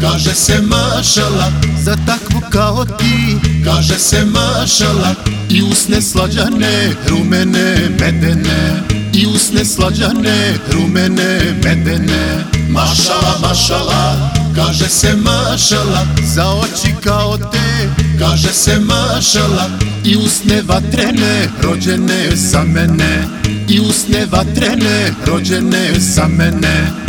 kaže se mašala. Za takvu kao ti. Kaže se mašala. I usne slađane, rumene, medene. I usne slađane, rumene, medene. Mašala, mašala, kaže se mašala. Za oči kao te. Kaže se mašala. I usne vatrene, rođene sa mene. I usne vatrene, rođene sa mene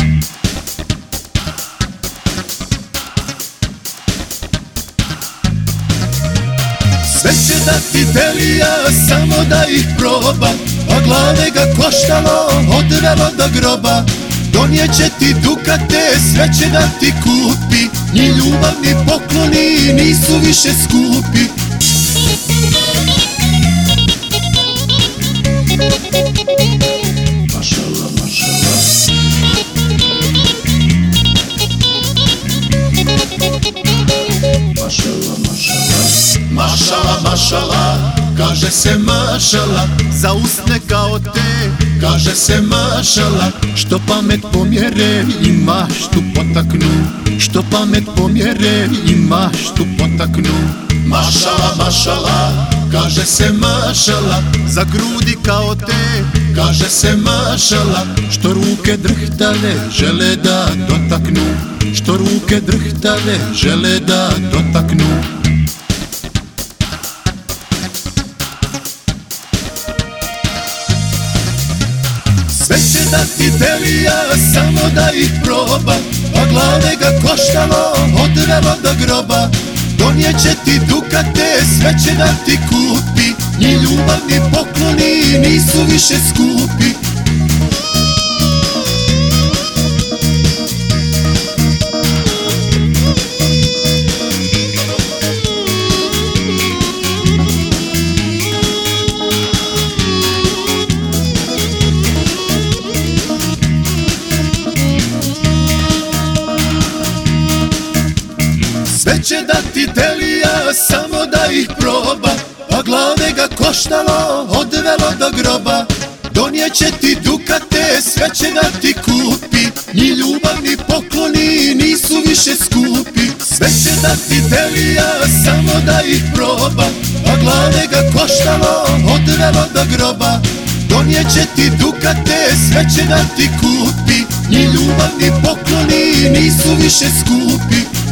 ti delija, samo da ih proba. A glave ga koštalo, odvelo do groba. Donijeće ti dukate, sve će da ti kupi. Ni ljubav, ni pokloni, nisu više skupi Mašala, kaže se mašala. Za usne kao te, Kaže se mašala što pamet pomjere i maštu potaknu. Što pamet pomjere i maštu potaknu. Mašala, mašala, kaže se mašala. Za grudi kao te, Kaže se mašala. što ruke drhtale žele da dotaknu. Što ruke drhtale žele da dotaknu Sve će da ti delija, samo da ih proba A glave ga koštalo, odvelo do groba. Donijeće ti dukate, sve će da ti kupi Ni ljubav, ni pokloni, nisu više skupi će da ti delija, samo da ih proba. Pa glave ga koštalo, odvelo do groba. Donijeće ti dukate, sve će da ti kupi. Ni ljubav, ni pokloni, nisu više skupi. Sve će da ti delija, samo da ih proba. Pa glave ga koštalo, odvelo do groba. Donijeće ti dukate, sve će da ti kupi. Ni ljubav, ni pokloni, nisu više skupi